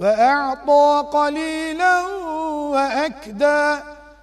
وأعطى قليلا وأكدى